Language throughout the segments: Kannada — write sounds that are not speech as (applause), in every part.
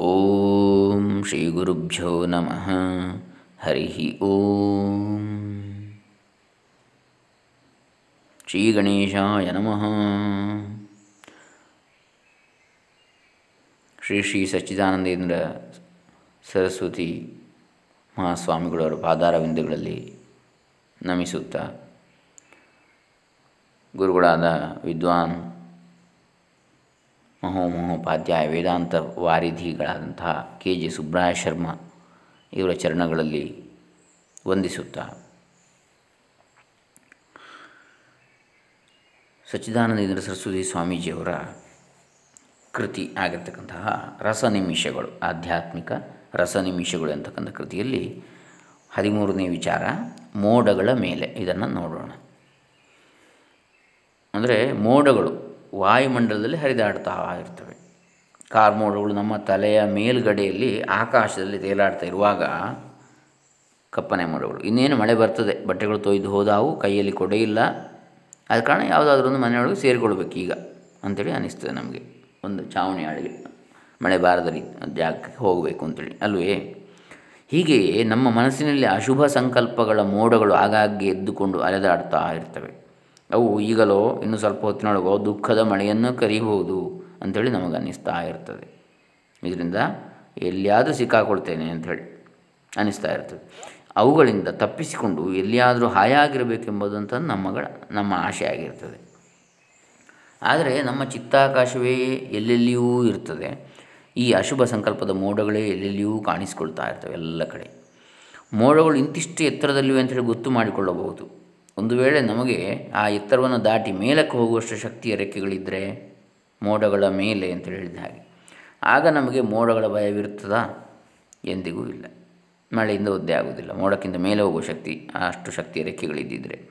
ಓಂ ಶ್ರೀ ಗುರುಭ್ಯೋ ನಮಃ. ಹರಿ ಓಂ. ಶ್ರೀ ಗಣೇಶಾಯ ನಮಃ. ಶ್ರೀ ಶ್ರೀ ಸಚ್ಚಿದಾನಂದೇಂದ್ರ ಸರಸ್ವತಿ ಮಹಾಸ್ವಾಮಿಗಳವರ ಪಾದಾರವಿಂದಗಳಲ್ಲಿ ನಮಿಸುತ್ತಾ ಗುರುಗಳಾದ ವಿದ್ವಾನ್ ಮಹೋಮಹೋಪಾಧ್ಯಾಯ ವೇದಾಂತ ವಾರಿಧಿಗಳಾದಂತಹ ಕೆ ಜಿ ಸುಬ್ರಾಯ ಶರ್ಮ ಇವರ ಚರಣಗಳಲ್ಲಿ ವಂದಿಸುತ್ತಾ. ಸಚ್ಚಿದಾನಂದೇಂದ್ರ ಸರಸ್ವತಿ ಸ್ವಾಮೀಜಿಯವರ ಕೃತಿ ಆಗಿರ್ತಕ್ಕಂತಹ ರಸನಿಮಿಷಗಳು, ಆಧ್ಯಾತ್ಮಿಕ ರಸನಿಮಿಷಗಳು ಅಂತಕ್ಕಂಥ ಕೃತಿಯಲ್ಲಿ ಹದಿಮೂರನೇ ವಿಚಾರ, ಮೋಡಗಳ ಮೇಲೆ. ಇದನ್ನು ನೋಡೋಣ. ಅಂದರೆ ಮೋಡಗಳು ವಾಯುಮಂಡಲದಲ್ಲಿ ಹರಿದಾಡ್ತಾ ಇರ್ತವೆ. ಕಾರ್ಮೋಡಗಳು ನಮ್ಮ ತಲೆಯ ಮೇಲುಗಡೆಯಲ್ಲಿ ಆಕಾಶದಲ್ಲಿ ತೇಲಾಡ್ತಾ ಇರುವಾಗ ಕಪ್ಪನೆ ಮೋಡಗಳು. ಇನ್ನೇನು ಮಳೆ ಬರ್ತದೆ, ಬಟ್ಟೆಗಳು ತೊಯ್ದು ಹೋದಾವು, ಕೈಯಲ್ಲಿ ಕೊಡೆ ಇಲ್ಲ. ಆದ ಕಾರಣ ಯಾವುದಾದ್ರೂ ಒಂದು ಮನೆಯೊಳಗೆ ಸೇರಿಕೊಳ್ಬೇಕು ಈಗ ಅಂಥೇಳಿ ಅನಿಸ್ತದೆ ನಮಗೆ. ಒಂದು ಚಾವಣಿ ಆಳಿಗೆ ಮಳೆ ಬಾರದ ಜಾಗಕ್ಕೆ ಹೋಗಬೇಕು ಅಂತೇಳಿ. ಅಲ್ವೇ ಹೀಗೆಯೇ ನಮ್ಮ ಮನಸ್ಸಿನಲ್ಲಿ ಅಶುಭ ಸಂಕಲ್ಪಗಳ ಮೋಡಗಳು ಆಗಾಗ್ಗೆ ಎದ್ದುಕೊಂಡು ಅಲೆದಾಡ್ತಾ ಇರ್ತವೆ. ಅವು ಈಗಲೋ, ಇನ್ನು ಸ್ವಲ್ಪ ಹೊತ್ತಿನೊಳಗೋ ದುಃಖದ ಮಳೆಯನ್ನು ಕರಿಬಹುದು ಅಂಥೇಳಿ ನಮಗೆ ಅನ್ನಿಸ್ತಾ ಇರ್ತದೆ. ಇದರಿಂದ ಎಲ್ಲಿಯಾದರೂ ಸಿಕ್ಕಾಕೊಳ್ತೇನೆ ಅಂಥೇಳಿ ಅನ್ನಿಸ್ತಾ ಇರ್ತದೆ. ಅವುಗಳಿಂದ ತಪ್ಪಿಸಿಕೊಂಡು ಎಲ್ಲಿಯಾದರೂ ಹಾಯಾಗಿರಬೇಕೆಂಬುದಂತ ನಮ್ಮಗಳ, ನಮ್ಮ ಆಶೆ ಆಗಿರ್ತದೆ. ಆದರೆ ನಮ್ಮ ಚಿತ್ತಾಕಾಶವೇ ಎಲ್ಲೆಲ್ಲಿಯೂ ಇರ್ತದೆ. ಈ ಅಶುಭ ಸಂಕಲ್ಪದ ಮೋಡಗಳೇ ಎಲ್ಲೆಲ್ಲಿಯೂ ಕಾಣಿಸಿಕೊಳ್ತಾ ಇರ್ತವೆ ಎಲ್ಲ ಕಡೆ. ಮೋಡಗಳು ಇಂತಿಷ್ಟು ಎತ್ತರದಲ್ಲಿವೆ ಅಂತೇಳಿ ಗೊತ್ತು ಮಾಡಿಕೊಳ್ಳಬಹುದು. ಒಂದು ವೇಳೆ ನಮಗೆ ಆ ಎತ್ತರವನ್ನು ದಾಟಿ ಮೇಲಕ್ಕೆ ಹೋಗುವಷ್ಟು ಶಕ್ತಿಯ ರೆಕ್ಕೆಗಳಿದ್ದರೆ ಮೋಡಗಳ ಮೇಲೆ ಅಂತ ಹೇಳಿದ ಹಾಗೆ. ಆಗ ನಮಗೆ ಮೋಡಗಳ ಭಯವಿರುತ್ತದಾ ಎಂದಿಗೂ ಇಲ್ಲ. ಮಳೆಯಿಂದ ಒದ್ದೆ ಆಗುವುದಿಲ್ಲ. ಮೋಡಕ್ಕಿಂತ ಮೇಲೆ ಹೋಗುವ ಶಕ್ತಿ, ಅಷ್ಟು ಶಕ್ತಿಯ ರೆಕ್ಕೆಗಳಿದ್ದಿದ್ದರೆ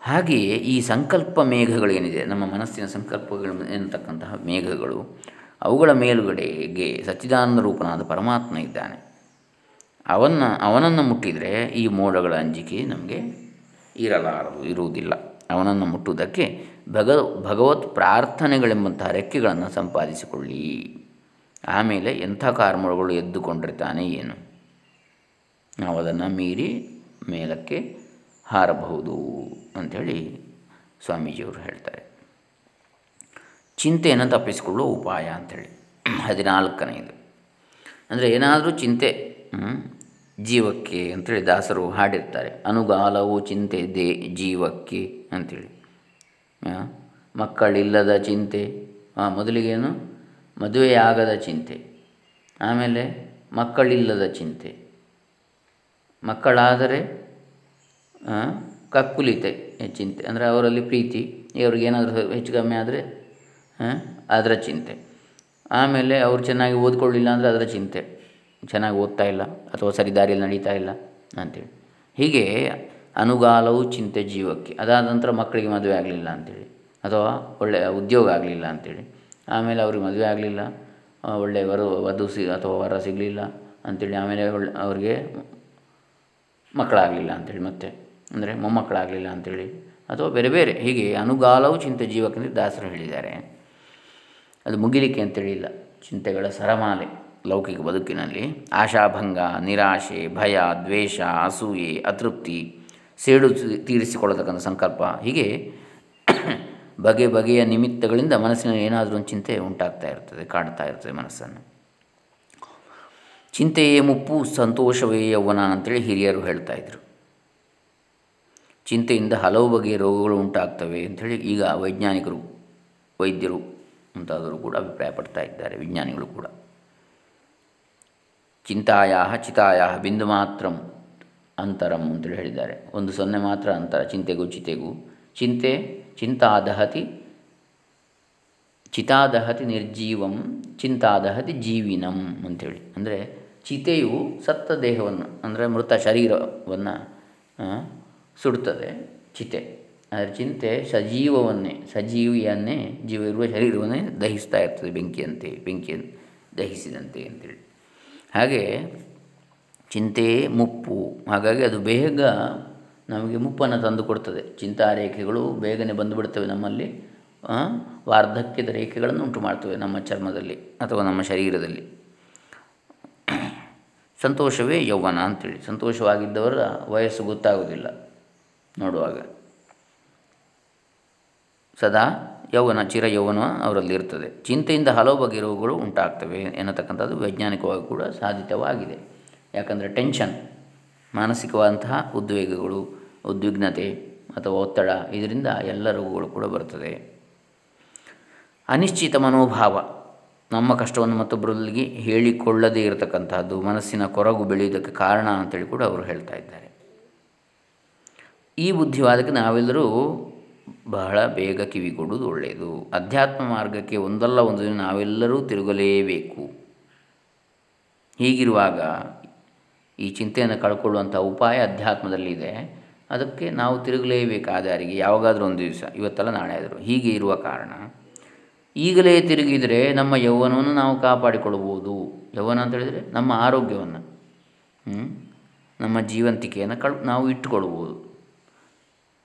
ಹಾಗೆಯೇ ಈ ಸಂಕಲ್ಪ ಮೇಘಗಳೇನಿದೆ, ನಮ್ಮ ಮನಸ್ಸಿನ ಸಂಕಲ್ಪಗಳು ಎನ್ನತಕ್ಕಂತಹ ಮೇಘಗಳು, ಅವುಗಳ ಮೇಲುಗಡೆಗೆ ಸಚ್ಚಿದಾನಂದ ರೂಪನಾದ ಪರಮಾತ್ಮ ಇದ್ದಾನೆ. ಅವನ್ನ, ಅವನನ್ನು ಮುಟ್ಟಿದರೆ ಈ ಮೋಡಗಳ ಅಂಜಿಕೆ ನಮಗೆ ಇರಲಾರದು, ಇರುವುದಿಲ್ಲ. ಅವನನ್ನು ಮುಟ್ಟುವುದಕ್ಕೆ ಭಗ, ಭಗವತ್ ಪ್ರಾರ್ಥನೆಗಳೆಂಬಂತಹ ರೆಕ್ಕೆಗಳನ್ನು ಸಂಪಾದಿಸಿಕೊಳ್ಳಿ. ಆಮೇಲೆ ಎಂಥ ಕಾರ್ಮಗಳು ಎದ್ದುಕೊಂಡಿರ್ತಾನೆ ಏನು? ನಾವು ಅದನ್ನು ಮೀರಿ ಮೇಲಕ್ಕೆ ಹಾರಬಹುದು ಅಂಥೇಳಿ ಸ್ವಾಮೀಜಿಯವರು ಹೇಳ್ತಾರೆ. ಚಿಂತೆಯನ್ನು ತಪ್ಪಿಸಿಕೊಳ್ಳುವ ಉಪಾಯ ಅಂಥೇಳಿ. ಹದಿನಾಲ್ಕನೆಯದು. ಅಂದರೆ ಏನಾದರೂ ಚಿಂತೆ ಜೀವಕ್ಕೆ ಅಂತೇಳಿ ದಾಸರು ಹಾಡಿರ್ತಾರೆ. ಅನುಗಾಲವು ಚಿಂತೆ ದೇ ಜೀವಕ್ಕೆ ಅಂಥೇಳಿ ಮಕ್ಕಳಿಲ್ಲದ ಚಿಂತೆ. ಮೊದಲಿಗೇನು? ಮದುವೆಯಾಗದ ಚಿಂತೆ. ಆಮೇಲೆ ಮಕ್ಕಳಿಲ್ಲದ ಚಿಂತೆ. ಮಕ್ಕಳಾದರೆ ಕಕ್ಕುಲಿತೆ ಚಿಂತೆ. ಅಂದರೆ ಅವರಲ್ಲಿ ಪ್ರೀತಿ ಏನಾದರೂ ಹೆಚ್ಚು ಕಮ್ಮಿ ಆದರೆ ಅದರ ಚಿಂತೆ. ಆಮೇಲೆ ಅವರು ಚೆನ್ನಾಗಿ ಓದ್ಕೊಳ್ಳಿಲ್ಲ ಅಂದರೆ ಅದರ ಚಿಂತೆ. ಚೆನ್ನಾಗಿ ಓದ್ತಾ ಇಲ್ಲ ಅಥವಾ ಸರಿ ದಾರಿಯಲ್ಲಿ ನಡೀತಾ ಇಲ್ಲ ಅಂಥೇಳಿ ಹೀಗೆ ಅನುಗಾಲವು ಚಿಂತೆ ಜೀವಕ್ಕೆ, ಅದಾದ ನಂತರ ಮಕ್ಕಳಿಗೆ ಮದುವೆ ಆಗಲಿಲ್ಲ ಅಂಥೇಳಿ ಅಥವಾ ಒಳ್ಳೆಯ ಉದ್ಯೋಗ ಆಗಲಿಲ್ಲ ಅಂಥೇಳಿ ಆಮೇಲೆ ಅವ್ರಿಗೆ ಮದುವೆ ಆಗಲಿಲ್ಲ ಒಳ್ಳೆಯ ವರ, ವಧು ಸಿ, ಅಥವಾ ವರ ಸಿಗಲಿಲ್ಲ ಅಂಥೇಳಿ ಆಮೇಲೆ ಒಳ್ಳೆ ಅವ್ರಿಗೆ ಮಕ್ಕಳಾಗಲಿಲ್ಲ ಅಂಥೇಳಿ ಮತ್ತೆ, ಅಂದರೆ ಮೊಮ್ಮಕ್ಕಳಾಗಲಿಲ್ಲ ಅಂಥೇಳಿ ಅಥವಾ ಬೇರೆ ಬೇರೆ. ಹೀಗೆ ಅನುಗಾಲವು ಚಿಂತೆ ಜೀವಕ್ಕೆ ದಾಸರು ಹೇಳಿದ್ದಾರೆ. ಅದು ಮುಗಿಲಿಕ್ಕೆ ಅಂತೇಳಿ ಇಲ್ಲ ಚಿಂತೆಗಳ ಸರಮಾಲೆ. ಲೌಕಿಕ ಬದುಕಿನಲ್ಲಿ ಆಶಾಭಂಗ, ನಿರಾಶೆ, ಭಯ, ದ್ವೇಷ, ಅಸೂಯೆ, ಅತೃಪ್ತಿ ಸೇಡು ತೀರಿಸಿಕೊಳ್ಳತಕ್ಕಂಥ ಸಂಕಲ್ಪ. ಹೀಗೆ (clears throat) ಬಗೆ ಬಗೆಯ ನಿಮಿತ್ತಗಳಿಂದ ಮನಸ್ಸಿನಲ್ಲಿ ಏನಾದರೂ ಒಂದು ಚಿಂತೆ ಉಂಟಾಗ್ತಾ ಇರ್ತದೆ, ಕಾಡ್ತಾ ಇರ್ತದೆ ಮನಸ್ಸನ್ನು. ಚಿಂತೆಯೇ ಮುಪ್ಪು, ಸಂತೋಷವೇ ಯೌವನ ಅಂತೇಳಿ ಹಿರಿಯರು ಹೇಳ್ತಾ ಇದ್ರು. ಚಿಂತೆಯಿಂದ ಹಲವು ಬಗೆಯ ರೋಗಗಳು ಉಂಟಾಗ್ತವೆ ಅಂಥೇಳಿ ಈಗ ವೈಜ್ಞಾನಿಕರು, ವೈದ್ಯರು ಮುಂತಾದವರು ಕೂಡ ಅಭಿಪ್ರಾಯಪಡ್ತಾ ಇದ್ದಾರೆ, ವಿಜ್ಞಾನಿಗಳು ಕೂಡ. ಚಿಂತಾಯ ಚಿತಾಯ ಬಿಂದು ಮಾತ್ರ ಅಂತರಂ ಅಂತೇಳಿ ಹೇಳಿದ್ದಾರೆ. ಒಂದು ಸೊನ್ನೆ ಮಾತ್ರ ಅಂತರ, ಚಿಂತೆಗೂ ಚಿತೆಗೂ. ಚಿಂತೆ ಚಿಂತಾದಹತಿ, ಚಿತಾದಹತಿ ನಿರ್ಜೀವಂ, ಚಿಂತಾದಹತಿ ಜೀವಿನಂ ಅಂಥೇಳಿ ಅಂದರೆ ಚಿತೆಯು ಸತ್ತ ದೇಹವನ್ನು, ಅಂದರೆ ಮೃತ ಶರೀರವನ್ನು ಸುಡುತ್ತದೆ ಚಿತೆ. ಆದರೆ ಚಿಂತೆ ಸಜೀವವನ್ನೇ, ಸಜೀವಿಯನ್ನೇ, ಜೀವ ಇರುವ ಶರೀರವನ್ನೇ ದಹಿಸ್ತಾ ಇರ್ತದೆ ಬೆಂಕಿಯಂತೆ ಬೆಂಕಿಯನ್ನು ದಹಿಸಿದಂತೆ ಅಂತೇಳಿ. ಹಾಗೆ ಚಿಂತೆ ಮುಪ್ಪು, ಹಾಗಾಗಿ ಅದು ಬೇಗ ನಮಗೆ ಮುಪ್ಪನ್ನು ತಂದು ಕೊಡ್ತದೆ. ಚಿಂತಾರೇಖೆಗಳು ಬೇಗನೆ ಬಂದುಬಿಡ್ತವೆ ನಮ್ಮಲ್ಲಿ ವಾರ್ಧಕ್ಯದ ರೇಖೆಗಳನ್ನು ಉಂಟು ಮಾಡ್ತವೆ ನಮ್ಮ ಚರ್ಮದಲ್ಲಿ ಅಥವಾ ನಮ್ಮ ಶರೀರದಲ್ಲಿ. ಸಂತೋಷವೇ ಯೌವನ ಅಂತೇಳಿ. ಸಂತೋಷವಾಗಿದ್ದವರ ವಯಸ್ಸು ಗೊತ್ತಾಗೋದಿಲ್ಲ ನೋಡುವಾಗ. ಸದಾ ಯೌವನ, ಚಿರ ಯೌವನ ಅವರಲ್ಲಿ ಇರ್ತದೆ. ಚಿಂತೆಯಿಂದ ಹಲವು ಬಗೆಯ ರೋಗಗಳು ಉಂಟಾಗ್ತವೆ ಎನ್ನತಕ್ಕಂಥದ್ದು ವೈಜ್ಞಾನಿಕವಾಗಿ ಕೂಡ ಸಾಧಿತವಾಗಿದೆ. ಯಾಕಂದರೆ ಟೆನ್ಷನ್, ಮಾನಸಿಕವಾದಂತಹ ಉದ್ವೇಗಗಳು, ಉದ್ವಿಗ್ನತೆ ಅಥವಾ ಒತ್ತಡ, ಇದರಿಂದ ಎಲ್ಲ ರೋಗಗಳು ಕೂಡ ಬರ್ತದೆ. ಅನಿಶ್ಚಿತ ಮನೋಭಾವ, ನಮ್ಮ ಕಷ್ಟವನ್ನು ಮತ್ತೊಬ್ಬರಲ್ಲಿ ಹೇಳಿಕೊಳ್ಳದೇ ಇರತಕ್ಕಂತಹದ್ದು ಮನಸ್ಸಿನ ಕೊರಗು ಬೆಳೆಯುವುದಕ್ಕೆ ಕಾರಣ ಅಂತೇಳಿ ಕೂಡ ಅವರು ಹೇಳ್ತಾ ಇದ್ದಾರೆ. ಈ ಬುದ್ಧಿವಾದಕ್ಕೆ ನಾವೆಲ್ಲರೂ ಬಹಳ ಬೇಗ ಕಿವಿಗೊಡುವುದು ಒಳ್ಳೆಯದು. ಅಧ್ಯಾತ್ಮ ಮಾರ್ಗಕ್ಕೆ ಒಂದಲ್ಲ ಒಂದು ದಿನ ನಾವೆಲ್ಲರೂ ತಿರುಗಲೇಬೇಕು. ಹೀಗಿರುವಾಗ ಈ ಚಿಂತೆಯನ್ನು ಕಳ್ಕೊಳ್ಳುವಂಥ ಉಪಾಯ ಅಧ್ಯಾತ್ಮದಲ್ಲಿದೆ. ಅದಕ್ಕೆ ನಾವು ತಿರುಗಲೇಬೇಕಾದಾರಿಗೆ ಯಾವಾಗಾದರೂ ಒಂದು ದಿವಸ. ಇವತ್ತಲ್ಲ, ನಾಳೆ ಆದರೂ. ಹೀಗೆ ಇರುವ ಕಾರಣ. ಈಗಲೇ ತಿರುಗಿದರೆ ನಮ್ಮ ಯೌವನವನ್ನು ನಾವು ಕಾಪಾಡಿಕೊಳ್ಳಬಹುದು ಯೌವನ ಅಂತ ಹೇಳಿದರೆ ನಮ್ಮ ಆರೋಗ್ಯವನ್ನು ನಮ್ಮ ಜೀವಂತಿಕೆಯನ್ನು ಕಳ್, ನಾವು ಇಟ್ಟುಕೊಳ್ಬೋದು.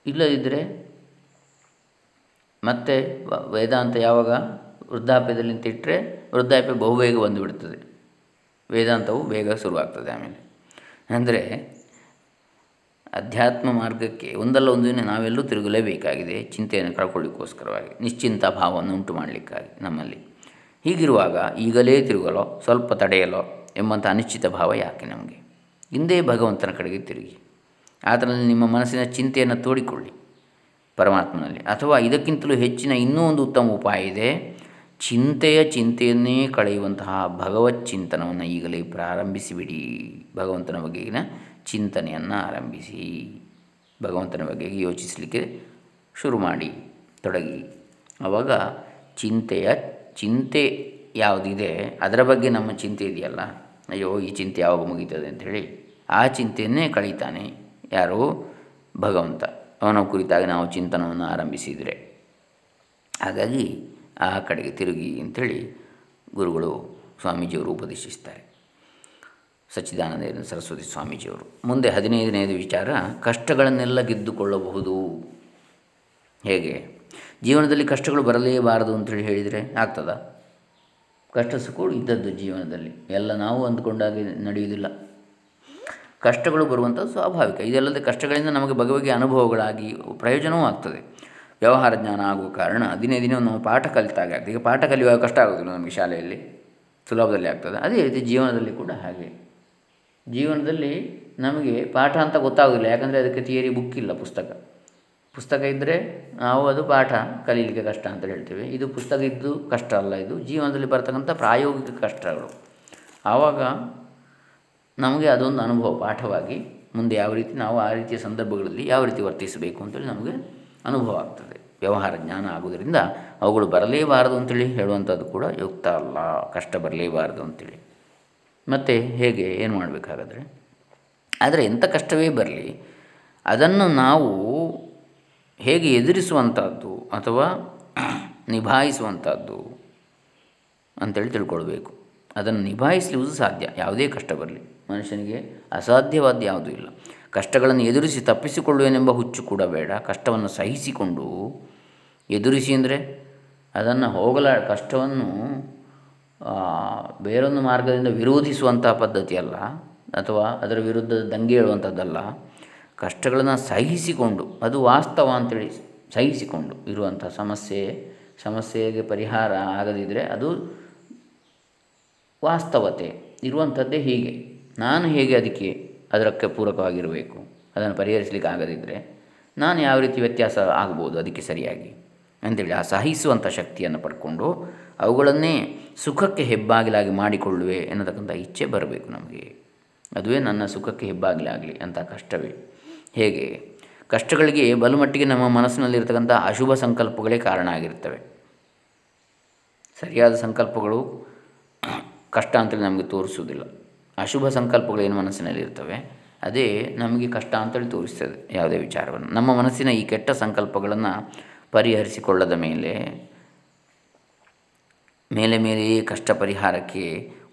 ಇಲ್ಲದಿದ್ದರೆ ಮತ್ತೆ ವೇದಾಂತ ಯಾವಾಗ ವೃದ್ಧಾಪ್ಯದಲ್ಲಿ ನಿಂತಿಟ್ಟರೆ ವೃದ್ಧಾಪ್ಯ ಬಹುಬೇಗ ಬಂದುಬಿಡ್ತದೆ. ವೇದಾಂತವು ಬೇಗ ಶುರುವಾಗ್ತದೆ ಆಮೇಲೆ. ಅಂದರೆ ಅಧ್ಯಾತ್ಮ ಮಾರ್ಗಕ್ಕೆ ಒಂದಲ್ಲ ಒಂದು ದಿನ ನಾವೆಲ್ಲೂ ತಿರುಗಲೇಬೇಕಾಗಿದೆ ಚಿಂತೆಯನ್ನು ಕಳ್ಕೊಳ್ಳಿಕ್ಕೋಸ್ಕರವಾಗಿ, ನಿಶ್ಚಿಂತ ಭಾವವನ್ನು ಉಂಟು ಮಾಡಲಿಕ್ಕಾಗಿ ನಮ್ಮಲ್ಲಿ. ಹೀಗಿರುವಾಗ ಈಗಲೇ ತಿರುಗಲೋ, ಸ್ವಲ್ಪ ತಡೆಯಲೋ ಎಂಬಂಥ ಅನಿಶ್ಚಿತ ಭಾವ ಯಾಕೆ ನಮಗೆ? ಹಿಂದೆ ಭಗವಂತನ ಕಡೆಗೆ ತಿರುಗಿ. ಆತನಲ್ಲಿ ನಿಮ್ಮ ಮನಸ್ಸಿನ ಚಿಂತೆಯನ್ನು ತೋಡಿಕೊಳ್ಳಿ. ಪರಮಾತ್ಮನಲ್ಲಿ. ಅಥವಾ ಇದಕ್ಕಿಂತಲೂ ಹೆಚ್ಚಿನ ಇನ್ನೂ ಒಂದು ಉತ್ತಮ ಉಪಾಯ ಇದೆ, ಚಿಂತೆಯ ಚಿಂತೆಯನ್ನೇ ಕಳೆಯುವಂತಹ ಭಗವತ್ ಚಿಂತನವನ್ನು ಈಗಲೇ ಪ್ರಾರಂಭಿಸಿಬಿಡಿ. ಭಗವಂತನ ಬಗೆಗಿನ ಚಿಂತನೆಯನ್ನು ಆರಂಭಿಸಿ. ಭಗವಂತನ ಬಗ್ಗೆ ಯೋಚಿಸಲಿಕ್ಕೆ ಶುರು ಮಾಡಿ, ತೊಡಗಿ. ಆವಾಗ ಚಿಂತೆಯ ಚಿಂತೆ ಯಾವುದಿದೆ, ಅದರ ಬಗ್ಗೆ ನಮ್ಮ ಚಿಂತೆ ಇದೆಯಲ್ಲ? ಅಯ್ಯೋ, ಈ ಚಿಂತೆ ಯಾವಾಗ ಮುಗೀತದೆ ಅಂಥೇಳಿ ಆ ಚಿಂತೆಯನ್ನೇ ಕಳೀತಾನೆ ಯಾರು? ಭಗವಂತ. ಅವನ ಕುರಿತಾಗಿ ನಾವು ಚಿಂತನವನ್ನು ಆರಂಭಿಸಿದರೆ. ಹಾಗಾಗಿ ಆ ಕಡೆಗೆ ತಿರುಗಿ ಅಂಥೇಳಿ ಗುರುಗಳು ಸ್ವಾಮೀಜಿಯವರು ಉಪದೇಶಿಸ್ತಾರೆ. ಸಚ್ಚಿದಾನಂದ ಸರಸ್ವತಿ ಸ್ವಾಮೀಜಿಯವರು. ಮುಂದೆ ಹದಿನೈದನೆಯದು ವಿಚಾರ, ಕಷ್ಟಗಳನ್ನೆಲ್ಲ ಗೆದ್ದುಕೊಳ್ಳಬಹುದು. ಹೇಗೆ? ಜೀವನದಲ್ಲಿ ಕಷ್ಟಗಳು ಬರಲೇಬಾರದು ಅಂತೇಳಿ ಹೇಳಿದರೆ ಆಗ್ತದ? ಕಷ್ಟ ಸುಖಗಳು ಇದ್ದದ್ದು ಜೀವನದಲ್ಲಿ. ಎಲ್ಲ ನಾವು ಅಂದ್ಕೊಂಡಾಗೆ ನಡೆಯುವುದಿಲ್ಲ. ಕಷ್ಟಗಳು ಬರುವಂಥದ್ದು ಸ್ವಾಭಾವಿಕ. ಇದಲ್ಲದೆ ಕಷ್ಟಗಳಿಂದ ನಮಗೆ ಬಗೆ ಅನುಭವಗಳಾಗಿ ಪ್ರಯೋಜನವೂ ಆಗ್ತದೆ. ವ್ಯವಹಾರ ಜ್ಞಾನ ಆಗುವ ಕಾರಣ ದಿನೇ ದಿನ ನಾವು ಪಾಠ ಕಲಿತಾಗ ಆಗ್ತದೆ. ಈಗ ಪಾಠ ಕಲಿಯುವಾಗ ಕಷ್ಟ ಆಗೋದಿಲ್ಲ ನಮಗೆ ಶಾಲೆಯಲ್ಲಿ. ಸುಲಭದಲ್ಲಿ ಆಗ್ತದೆ. ಅದೇ ರೀತಿ ಜೀವನದಲ್ಲಿ ಕೂಡ ಹಾಗೆ. ಜೀವನದಲ್ಲಿ ನಮಗೆ ಪಾಠ ಅಂತ ಗೊತ್ತಾಗೋದಿಲ್ಲ ಯಾಕಂದರೆ ಅದಕ್ಕೆ ಥಿಯರಿ ಬುಕ್ ಇಲ್ಲ ಪುಸ್ತಕ. ಪುಸ್ತಕ ಇದ್ದರೆ ನಾವು ಅದು ಪಾಠ ಕಲೀಲಿಕ್ಕೆ ಕಷ್ಟ ಅಂತ ಹೇಳ್ತೇವೆ. ಇದು ಪುಸ್ತಕ ಇದ್ದು ಕಷ್ಟ ಅಲ್ಲ ಇದು. ಜೀವನದಲ್ಲಿ ಬರ್ತಕ್ಕಂಥ ಪ್ರಾಯೋಗಿಕ ಕಷ್ಟಗಳು. ಆವಾಗ ನಮಗೆ ಅದೊಂದು ಅನುಭವ ಪಾಠವಾಗಿ ಮುಂದೆ ಯಾವ ರೀತಿ ನಾವು ಆ ರೀತಿಯ ಸಂದರ್ಭಗಳಲ್ಲಿ ಯಾವ ರೀತಿ ವರ್ತಿಸಬೇಕು ಅಂತೇಳಿ ನಮಗೆ ಅನುಭವ ಆಗ್ತದೆ. ವ್ಯವಹಾರ ಜ್ಞಾನ ಆಗೋದರಿಂದ ಅವುಗಳು ಬರಲೇಬಾರದು ಅಂತೇಳಿ ಹೇಳುವಂಥದ್ದು ಕೂಡ ಯುಕ್ತ ಅಲ್ಲ. ಕಷ್ಟ ಬರಲೇಬಾರದು ಅಂತೇಳಿ. ಮತ್ತು ಹೇಗೆ, ಏನು ಮಾಡಬೇಕಾಗಾದ್ರೆ? ಆದರೆ ಎಂಥ ಕಷ್ಟವೇ ಬರಲಿ, ಅದನ್ನು ನಾವು ಹೇಗೆ ಎದುರಿಸುವಂಥದ್ದು ಅಥವಾ ನಿಭಾಯಿಸುವಂಥದ್ದು ಅಂತೇಳಿ ತಿಳ್ಕೊಳ್ಬೇಕು. ಅದನ್ನು ನಿಭಾಯಿಸಲಿವುದು ಸಾಧ್ಯ. ಯಾವುದೇ ಕಷ್ಟ ಬರಲಿ. ಮನುಷ್ಯನಿಗೆ ಅಸಾಧ್ಯವಾದ ಯಾವುದೂ ಇಲ್ಲ. ಕಷ್ಟಗಳನ್ನು ಎದುರಿಸಿ ತಪ್ಪಿಸಿಕೊಳ್ಳುವೆನೆಂಬ ಹುಚ್ಚು ಕೂಡ ಬೇಡ. ಕಷ್ಟವನ್ನು ಸಹಿಸಿಕೊಂಡು ಎದುರಿಸಿ ಅಂದರೆ ಅದನ್ನು ಹೋಗಲ, ಕಷ್ಟವನ್ನು ಬೇರೊಂದು ಮಾರ್ಗದಿಂದ ವಿರೋಧಿಸುವಂತಹ ಪದ್ಧತಿ ಅಲ್ಲ, ಅಥವಾ ಅದರ ವಿರುದ್ಧ ದಂಗೆ ಹೇಳುವಂಥದ್ದಲ್ಲ. ಕಷ್ಟಗಳನ್ನು ಸಹಿಸಿಕೊಂಡು, ಅದು ವಾಸ್ತವ ಅಂತೇಳಿ ಸಹಿಸಿಕೊಂಡು ಇರುವಂಥ ಸಮಸ್ಯೆ, ಸಮಸ್ಯೆಗೆ ಪರಿಹಾರ ಆಗದಿದ್ದರೆ ಅದು ವಾಸ್ತವತೆ ಇರುವಂಥದ್ದೇ ಹೀಗೆ. ನಾನು ಹೇಗೆ ಅದಕ್ಕೆ ಅದಕ್ಕೆ ಪೂರಕವಾಗಿರಬೇಕು? ಅದನ್ನು ಪರಿಹರಿಸಲಿಕ್ಕೆ ಆಗದಿದ್ದರೆ ನಾನು ಯಾವ ರೀತಿ ವ್ಯತ್ಯಾಸ ಆಗ್ಬೋದು ಅದಕ್ಕೆ ಸರಿಯಾಗಿ? ಅಂತೇಳಿ ಆ ಸಹಿಸುವಂಥ ಶಕ್ತಿಯನ್ನು ಪಡ್ಕೊಂಡು ಅವುಗಳನ್ನೇ ಸುಖಕ್ಕೆ ಹೆಬ್ಬಾಗಿಲಾಗಿ ಮಾಡಿಕೊಳ್ಳುವೆ ಎನ್ನತಕ್ಕಂಥ ಇಚ್ಛೆ ಬರಬೇಕು ನಮಗೆ. ಅದುವೇ ನನ್ನ ಸುಖಕ್ಕೆ ಹೆಬ್ಬಾಗಿಲಾಗಲಿ ಅಂತ ಕಷ್ಟವೇ. ಹೇಗೆ? ಕಷ್ಟಗಳಿಗೆ ಬಲುಮಟ್ಟಿಗೆ ನಮ್ಮ ಮನಸ್ಸಿನಲ್ಲಿರ್ತಕ್ಕಂಥ ಅಶುಭ ಸಂಕಲ್ಪಗಳೇ ಕಾರಣ ಆಗಿರ್ತವೆ. ಸರಿಯಾದ ಸಂಕಲ್ಪಗಳು ಕಷ್ಟ ಅಂತೇಳಿ ನಮಗೆ ತೋರಿಸುವುದಿಲ್ಲ. ಅಶುಭ ಸಂಕಲ್ಪಗಳು ಏನು ಮನಸ್ಸಿನಲ್ಲಿ ಇರ್ತವೆ, ಅದೇ ನಮಗೆ ಕಷ್ಟ ಅಂತೇಳಿ ತೋರಿಸ್ತದೆ ಯಾವುದೇ ವಿಚಾರವನ್ನು. ನಮ್ಮ ಮನಸ್ಸಿನ ಈ ಕೆಟ್ಟ ಸಂಕಲ್ಪಗಳನ್ನು ಪರಿಹರಿಸಿಕೊಳ್ಳದ ಮೇಲೆ ಮೇಲೆ ಮೇಲೆಯೇ ಕಷ್ಟ ಪರಿಹಾರಕ್ಕೆ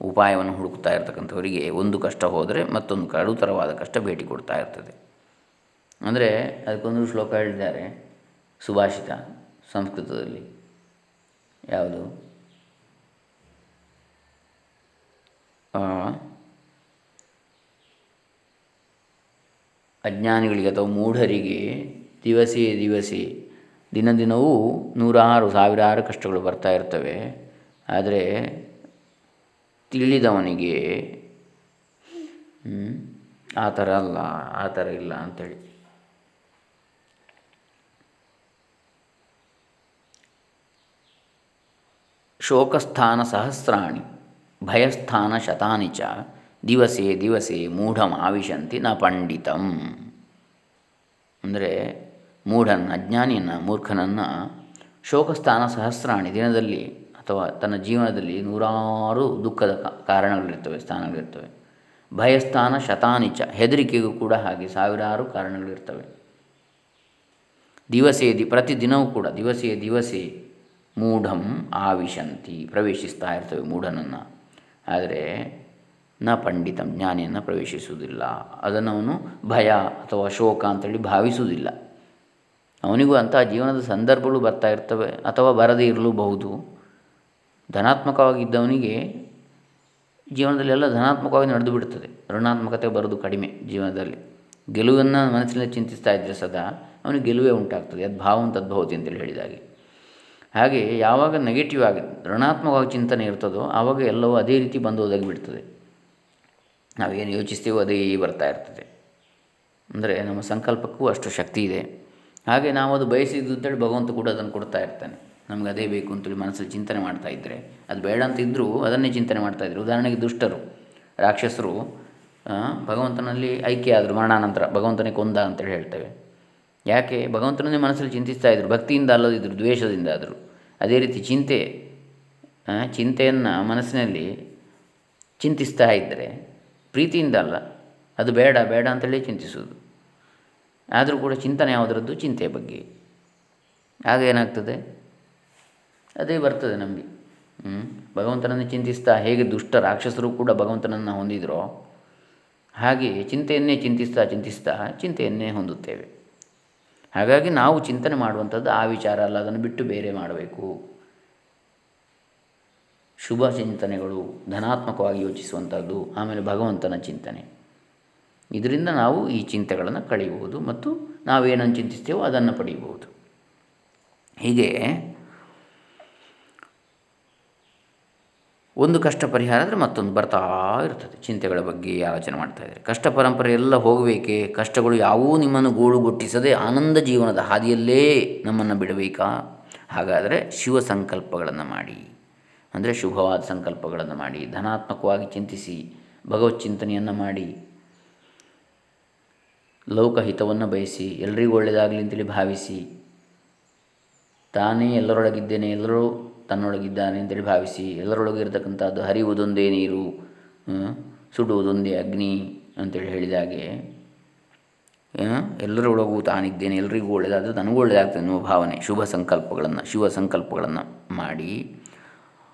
ಉಪಾಯವನ್ನು ಹುಡುಕ್ತಾ ಇರ್ತಕ್ಕಂಥವರಿಗೆ ಒಂದು ಕಷ್ಟ ಹೋದರೆ ಮತ್ತೊಂದು ಕಡುತರವಾದ ಕಷ್ಟ ಭೇಟಿ ಕೊಡ್ತಾ ಇರ್ತದೆ. ಅಂದರೆ ಅದಕ್ಕೊಂದು ಶ್ಲೋಕ ಹೇಳಿದ್ದಾರೆ, ಸುಭಾಷಿತ ಸಂಸ್ಕೃತದಲ್ಲಿ. ಯಾವುದು? ಅಜ್ಞಾನಿಗಳಿಗೆ ಅಥವಾ ಮೂಢರಿಗೆ ದಿವಸೇ ದಿವಸೇ ದಿನ ದಿನವೂ ನೂರಾರು, ಸಾವಿರಾರು ಕಷ್ಟಗಳು ಬರ್ತಾ ಇರ್ತವೆ. ಆದರೆ ತಿಳಿದವನಿಗೆ ಆ ಥರ ಅಲ್ಲ, ಆ ಥರ ಇಲ್ಲ ಅಂಥೇಳಿ ಶೋಕಸ್ಥಾನ ಸಹಸ್ರಾಣಿ, ಭಯಸ್ಥಾನ ಶತಾನಿ ಚ ದಿವಸೇ ದಿವಸೇ ಮೂಢಂ ಆವಿಶಂತಿ ನ ಪಂಡಿತಂ. ಅಂದರೆ ಮೂಢನ ಅಜ್ಞಾನಿಯನ್ನು, ಮೂರ್ಖನನ್ನು ಶೋಕಸ್ಥಾನ ಸಹಸ್ರಾಣಿ ದಿನದಲ್ಲಿ ಅಥವಾ ತನ್ನ ಜೀವನದಲ್ಲಿ ನೂರಾರು ದುಃಖದ ಕಾರಣಗಳಿರ್ತವೆ, ಸ್ಥಾನಗಳಿರ್ತವೆ. ಭಯಸ್ಥಾನ ಶತಾನಿಚ ಹೆದರಿಕೆಗೂ ಕೂಡ ಹಾಗೆ ಸಾವಿರಾರು ಕಾರಣಗಳಿರ್ತವೆ. ದಿವಸೇ ದಿ, ಪ್ರತಿದಿನವೂ ಕೂಡ ದಿವಸೇ ದಿವಸೇ ಮೂಢಂ ಆವಿಶಂತಿ ಪ್ರವೇಶಿಸ್ತಾ ಇರ್ತವೆ ಮೂಢನನ್ನು. ಆದರೆ ನ ಪಂಡಿತಂ, ಜ್ಞಾನಿಯನ್ನು ಪ್ರವೇಶಿಸುವುದಿಲ್ಲ. ಅದನ್ನು ಅವನು ಭಯ ಅಥವಾ ಶೋಕ ಅಂತೇಳಿ ಭಾವಿಸುವುದಿಲ್ಲ. ಅವನಿಗೂ ಅಂತಹ ಜೀವನದ ಸಂದರ್ಭಗಳು ಬರ್ತಾ ಇರ್ತವೆ ಅಥವಾ ಬರದೇ ಇರಲೂಬಹುದು. ಧನಾತ್ಮಕವಾಗಿದ್ದವನಿಗೆ ಜೀವನದಲ್ಲಿ ಎಲ್ಲ ಧನಾತ್ಮಕವಾಗಿ ನಡೆದು ಬಿಡ್ತದೆ. ಋಣಾತ್ಮಕತೆ ಬರೋದು ಕಡಿಮೆ ಜೀವನದಲ್ಲಿ. ಗೆಲುವನ್ನು ಮನಸ್ಸಿನಲ್ಲಿ ಚಿಂತಿಸ್ತಾ ಇದ್ದರೆ ಸದಾ ಅವನಿಗೆ ಗೆಲುವೇ ಉಂಟಾಗ್ತದೆ. ಅದು ಭಾವಂ ತದ್ಭವತಿ ಅಂತೇಳಿ ಹೇಳಿದಾಗೆ. ಹಾಗೆ ಯಾವಾಗ ನೆಗೆಟಿವ್ ಆಗಿ ಋಣಾತ್ಮಕವಾಗಿ ಚಿಂತನೆ ಇರ್ತದೋ ಆವಾಗ ಎಲ್ಲವೂ ಅದೇ ರೀತಿ ಬಂದು ಒದಗಿ ಬಿಡ್ತದೆ ನಾವೇನು ಯೋಚಿಸ್ತೀವೋ ಅದೇ ಬರ್ತಾ ಇರ್ತದೆ. ಅಂದರೆ ನಮ್ಮ ಸಂಕಲ್ಪಕ್ಕೂ ಅಷ್ಟು ಶಕ್ತಿ ಇದೆ. ಹಾಗೆ ನಾವು ಅದು ಬಯಸಿದ್ದು ಅಂತೇಳಿ ಭಗವಂತ ಕೂಡ ಅದನ್ನು ಕೊಡ್ತಾ ಇರ್ತಾನೆ. ನಮ್ಗೆ ಅದೇ ಬೇಕು ಅಂತೇಳಿ ಮನಸ್ಸಲ್ಲಿ ಚಿಂತನೆ ಮಾಡ್ತಾ ಇದ್ದರೆ ಅದು ಬೇಡ ಅಂತ ಇದ್ದರೂ ಅದನ್ನೇ ಚಿಂತನೆ ಮಾಡ್ತಾಯಿದ್ರು ಉದಾಹರಣೆಗೆ ದುಷ್ಟರು, ರಾಕ್ಷಸರು ಭಗವಂತನಲ್ಲಿ ಐಕ್ಯ ಆದರು ಮರಣಾನಂತರ, ಭಗವಂತನೇ ಕೊಂದ ಅಂತೇಳಿ ಹೇಳ್ತೇವೆ. ಯಾಕೆ? ಭಗವಂತನನ್ನೇ ಮನಸ್ಸಲ್ಲಿ ಚಿಂತಿಸ್ತಾ ಇದ್ದರು ಭಕ್ತಿಯಿಂದ ಅಲ್ಲದಿದ್ದರು ದ್ವೇಷದಿಂದ ಆದರು. ಅದೇ ರೀತಿ ಚಿಂತೆ ಚಿಂತೆಯನ್ನು ಮನಸ್ಸಿನಲ್ಲಿ ಚಿಂತಿಸ್ತಾ ಇದ್ದರೆ ಪ್ರೀತಿಯಿಂದ ಅಲ್ಲ, ಅದು ಬೇಡ ಬೇಡ ಅಂತೇಳಿ ಚಿಂತಿಸೋದು ಆದರೂ ಕೂಡ ಚಿಂತನೆ ಯಾವುದರದ್ದು? ಚಿಂತೆಯ ಬಗ್ಗೆ. ಆಗ ಏನಾಗ್ತದೆ? ಅದೇ ಬರ್ತದೆ ನಮಗೆ ಭಗವಂತನನ್ನು ಚಿಂತಿಸ್ತಾ ಹೇಗೆ ದುಷ್ಟ ರಾಕ್ಷಸರು ಕೂಡ ಭಗವಂತನನ್ನು ಹೊಂದಿದರೋ, ಹಾಗೆ ಚಿಂತೆಯನ್ನೇ ಚಿಂತಿಸ್ತಾ ಚಿಂತಿಸ್ತಾ ಚಿಂತೆಯನ್ನೇ ಹೊಂದುತ್ತೇವೆ. ಹಾಗಾಗಿ ನಾವು ಚಿಂತನೆ ಮಾಡುವಂಥದ್ದು ಆ ವಿಚಾರ ಅಲ್ಲ, ಅದನ್ನು ಬಿಟ್ಟು ಬೇರೆ ಮಾಡಬೇಕು. ಶುಭ ಚಿಂತನೆಗಳು ಧನಾತ್ಮಕವಾಗಿ ಯೋಚಿಸುವಂಥದ್ದು, ಆಮೇಲೆ ಭಗವಂತನ ಚಿಂತನೆ. ಇದರಿಂದ ನಾವು ಈ ಚಿಂತೆಗಳನ್ನು ಕಳೆಯಬಹುದು ಮತ್ತು ನಾವೇನನ್ನು ಚಿಂತಿಸ್ತೇವೋ ಅದನ್ನು ಪಡೆಯಬಹುದು. ಹೀಗೆ ಒಂದು ಕಷ್ಟ ಪರಿಹಾರ ಆದರೆ ಮತ್ತೊಂದು ಬರ್ತಾ ಇರ್ತದೆ. ಚಿಂತೆಗಳ ಬಗ್ಗೆ ಆಲೋಚನೆ ಮಾಡ್ತಾ ಇದ್ದಾರೆ ಕಷ್ಟ ಪರಂಪರೆ ಎಲ್ಲ ಹೋಗಬೇಕೆ? ಕಷ್ಟಗಳು ಯಾವೂ ನಿಮ್ಮನ್ನು ಗೂಡುಗುಟ್ಟಿಸದೆ ಆನಂದ ಜೀವನದ ಹಾದಿಯಲ್ಲೇ ನಮ್ಮನ್ನು ಬಿಡಬೇಕಾ? ಹಾಗಾದರೆ ಶಿವ ಸಂಕಲ್ಪಗಳನ್ನು ಮಾಡಿ. ಅಂದರೆ ಶುಭವಾದ ಸಂಕಲ್ಪಗಳನ್ನು ಮಾಡಿ, ಧನಾತ್ಮಕವಾಗಿ ಚಿಂತಿಸಿ, ಭಗವತ್ ಚಿಂತನೆಯನ್ನು ಮಾಡಿ, ಲೋಕಹಿತವನ್ನು ಬಯಸಿ, ಎಲ್ರಿಗೂ ಒಳ್ಳೆಯದಾಗಲಿ ಅಂತೇಳಿ ಭಾವಿಸಿ, ತಾನೇ ಎಲ್ಲರೊಳಗಿದ್ದೇನೆ, ಎಲ್ಲರೂ ತನ್ನೊಳಗಿದ್ದಾನೆ ಅಂತೇಳಿ ಭಾವಿಸಿ, ಎಲ್ಲರೊಳಗೆ ಇರತಕ್ಕಂಥದ್ದು ಹರಿಯುವುದೊಂದೇ ನೀರು ಸುಡುವುದೊಂದೇ ಅಗ್ನಿ ಅಂತೇಳಿ ಹೇಳಿದಾಗೆ ಎಲ್ಲರೊಳಗೂ ತಾನಿದ್ದೇನೆ ಎಲ್ಲರಿಗೂ ಒಳ್ಳೆಯದಾದರೆ ನನಗೂ ಒಳ್ಳೆಯದಾಗ್ತದೆ ಎನ್ನುವ ಭಾವನೆ, ಶುಭ ಸಂಕಲ್ಪಗಳನ್ನು, ಶಿವ ಸಂಕಲ್ಪಗಳನ್ನು ಮಾಡಿ.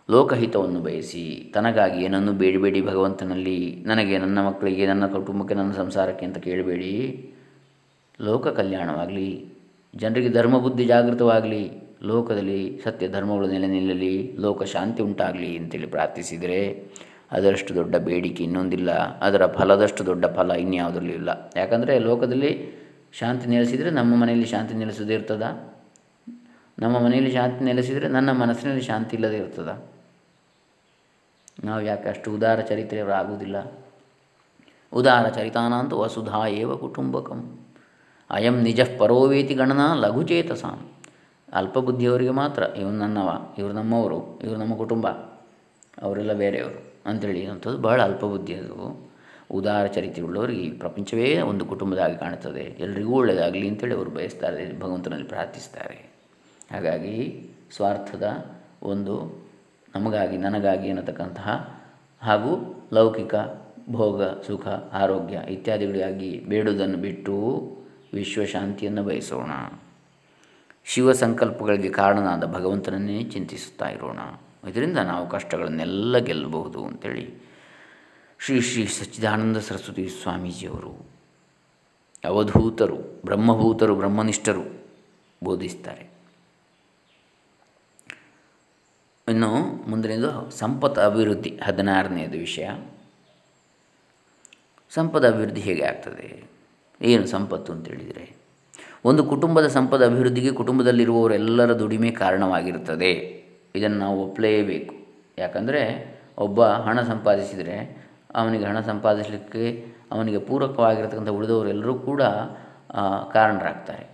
ಲೋಕಹಿತವನ್ನು ಬಯಸಿ ತನಗಾಗಿ ಏನನ್ನು ಬೇಡಬೇಡಿ ಭಗವಂತನಲ್ಲಿ ನನಗೆ ನನ್ನ ಮಕ್ಕಳಿಗೆ ನನ್ನ ಕುಟುಂಬಕ್ಕೆ ನನ್ನ ಸಂಸಾರಕ್ಕೆ ಅಂತ ಕೇಳಬೇಡಿ. ಲೋಕ ಕಲ್ಯಾಣವಾಗಲಿ, ಜನರಿಗೆ ಧರ್ಮಬುದ್ಧಿ ಜಾಗೃತವಾಗಲಿ, ಲೋಕದಲ್ಲಿ ಸತ್ಯ ಧರ್ಮಗಳು ನೆಲೆ ನಿಲ್ಲಲಿ, ಲೋಕ ಶಾಂತಿ ಉಂಟಾಗಲಿ ಅಂತೇಳಿ ಪ್ರಾರ್ಥಿಸಿದರೆ ಅದರಷ್ಟು ದೊಡ್ಡ ಬೇಡಿಕೆ ಇನ್ನೊಂದಿಲ್ಲ, ಅದರ ಫಲದಷ್ಟು ದೊಡ್ಡ ಫಲ ಇನ್ಯಾವುದರಲ್ಲೂ ಇಲ್ಲ. ಯಾಕಂದರೆ ಲೋಕದಲ್ಲಿ ಶಾಂತಿ ನೆಲೆಸಿದರೆ ನಮ್ಮ ಮನೆಯಲ್ಲಿ ಶಾಂತಿ ನೆಲೆಸದೇ ಇರ್ತದ. ನಮ್ಮ ಮನೆಯಲ್ಲಿ ಶಾಂತಿ ನೆಲೆಸಿದರೆ ನನ್ನ ಮನಸ್ಸಿನಲ್ಲಿ ಶಾಂತಿ ಇಲ್ಲದೇ ಇರ್ತದ. ನಾವು ಯಾಕೆ ಅಷ್ಟು ಉದಾರ ಚರಿತ್ರೆಯವರಾಗುವುದಿಲ್ಲ ಉದಾರ ಚರಿತಾನಂತೂ ವಸುಧಾ ಏವ ಕುಟುಂಬಕಂ. ಅಯಂ ನಿಜ ಪರೋವೇತಿ ಗಣನ ಲಘುಚೇತಸಾಂ ಅಲ್ಪಬುದ್ಧಿಯವರಿಗೆ ಮಾತ್ರ, ಇವನು ನನ್ನವ, ಇವರು ನಮ್ಮವರು, ಇವರು ನಮ್ಮ ಕುಟುಂಬ, ಅವರೆಲ್ಲ ಬೇರೆಯವರು ಅಂಥೇಳಿ ಅಂಥದ್ದು ಬಹಳ ಅಲ್ಪಬುದ್ಧಿ ಅದು ಉದಾರ ಚರಿತ್ರೆಯುಳ್ಳವರಿಗೆ ಈ ಪ್ರಪಂಚವೇ ಒಂದು ಕುಟುಂಬದಾಗಿ ಕಾಣುತ್ತದೆ. ಎಲ್ರಿಗೂ ಒಳ್ಳೆಯದಾಗಲಿ ಅಂತೇಳಿ ಅವರು ಬಯಸ್ತಾರೆ, ಭಗವಂತನಲ್ಲಿ ಪ್ರಾರ್ಥಿಸ್ತಾರೆ. ಹಾಗಾಗಿ ಸ್ವಾರ್ಥದ ಒಂದು ನಮಗಾಗಿ, ನನಗಾಗಿ ಅನ್ನತಕ್ಕಂತಹ ಹಾಗೂ ಲೌಕಿಕ, ಭೋಗ, ಸುಖ, ಆರೋಗ್ಯ ಇತ್ಯಾದಿಗಳಿಗಾಗಿ ಬೇಡುವುದನ್ನು ಬಿಟ್ಟು ವಿಶ್ವಶಾಂತಿಯನ್ನು ಬಯಸೋಣ. ಶಿವ ಸಂಕಲ್ಪಗಳಿಗೆ ಕಾರಣನಾದ ಭಗವಂತನನ್ನೇ ಚಿಂತಿಸುತ್ತಾ ಇರೋಣ. ಇದರಿಂದ ನಾವು ಕಷ್ಟಗಳನ್ನೆಲ್ಲ ಗೆಲ್ಲಬಹುದು ಅಂತೇಳಿ ಶ್ರೀ ಶ್ರೀ ಸಚ್ಚಿದಾನಂದ ಸರಸ್ವತಿ ಸ್ವಾಮೀಜಿಯವರು, ಅವಧೂತರು, ಬ್ರಹ್ಮಭೂತರು, ಬ್ರಹ್ಮನಿಷ್ಠರು ಬೋಧಿಸ್ತಾರೆ. ಇನ್ನು ಮುಂದಿನದು ಸಂಪತ್ತು ಅಭಿವೃದ್ಧಿ, ಹದಿನಾರನೆಯದು ವಿಷಯ. ಸಂಪದ ಅಭಿವೃದ್ಧಿ ಹೇಗೆ ಆಗ್ತದೆ? ಏನು ಸಂಪತ್ತು ಅಂತೇಳಿದರೆ ಒಂದು ಕುಟುಂಬದ ಸಂಪದ ಅಭಿವೃದ್ಧಿಗೆ ಕುಟುಂಬದಲ್ಲಿರುವವರೆಲ್ಲರ ದುಡಿಮೆ ಕಾರಣವಾಗಿರುತ್ತದೆ. ಇದನ್ನು ನಾವು ಒಪ್ಪಲೇಬೇಕು ಯಾಕಂದರೆ ಒಬ್ಬ ಹಣ ಸಂಪಾದಿಸಿದರೆ ಅವನಿಗೆ ಹಣ ಸಂಪಾದಿಸಲಿಕ್ಕೆ ಅವನಿಗೆ ಪೂರಕವಾಗಿರತಕ್ಕಂಥ ಉಳಿದವರೆಲ್ಲರೂ ಕೂಡ ಕಾರಣರಾಗ್ತಾರೆ.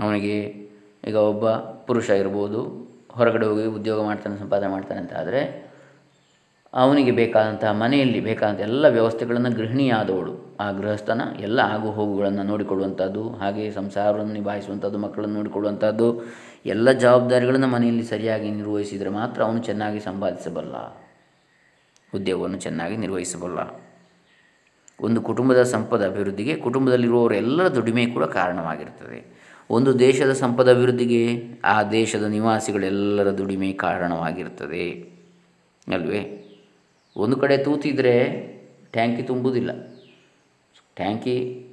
ಅವನಿಗೆ ಈಗ ಒಬ್ಬ ಪುರುಷ ಇರ್ಬೋದು ಹೊರಗಡೆ ಹೋಗಿ ಉದ್ಯೋಗ ಮಾಡ್ತಾನೆ, ಸಂಪಾದನೆ ಮಾಡ್ತಾನೆ ಅಂತ ಆದರೆ ಅವನಿಗೆ ಬೇಕಾದಂತಹ ಮನೆಯಲ್ಲಿ ಬೇಕಾದಂಥ ಎಲ್ಲ ವ್ಯವಸ್ಥೆಗಳನ್ನು ಗೃಹಿಣಿಯಾದವಳು. ಆ ಗೃಹಸ್ಥನ ಎಲ್ಲ ಆಗು ಹೋಗುಗಳನ್ನು ನೋಡಿಕೊಳ್ಳುವಂಥದ್ದು, ಹಾಗೆ ಸಂಸಾರವನ್ನು ನಿಭಾಯಿಸುವಂಥದ್ದು, ಮಕ್ಕಳನ್ನು ನೋಡಿಕೊಳ್ಳುವಂಥದ್ದು, ಎಲ್ಲ ಜವಾಬ್ದಾರಿಗಳನ್ನು ಮನೆಯಲ್ಲಿ ಸರಿಯಾಗಿ ನಿರ್ವಹಿಸಿದರೆ ಮಾತ್ರ ಅವನು ಚೆನ್ನಾಗಿ ಸಂಪಾದಿಸಬಲ್ಲ. ಉದ್ಯೋಗವನ್ನು ಚೆನ್ನಾಗಿ ನಿರ್ವಹಿಸಬಲ್ಲ. ಒಂದು ಕುಟುಂಬದ ಸಂಪದ ಅಭಿವೃದ್ಧಿಗೆ ಕುಟುಂಬದಲ್ಲಿರುವವರೆಲ್ಲರ ದುಡಿಮೆ ಕೂಡ ಕಾರಣವಾಗಿರ್ತದೆ. ಒಂದು ದೇಶದ ಸಂಪದ ಅಭಿವೃದ್ಧಿಗೆ ಆ ದೇಶದ ನಿವಾಸಿಗಳೆಲ್ಲರ ದುಡಿಮೆ ಕಾರಣವಾಗಿರ್ತದೆ. ಅಲ್ವೇ? ಒಂದು ಕಡೆ ತೂತಿದ್ರೆ ಟ್ಯಾಂಕಿ ತುಂಬುವುದಿಲ್ಲ ಟ್ಯಾಂಕಿ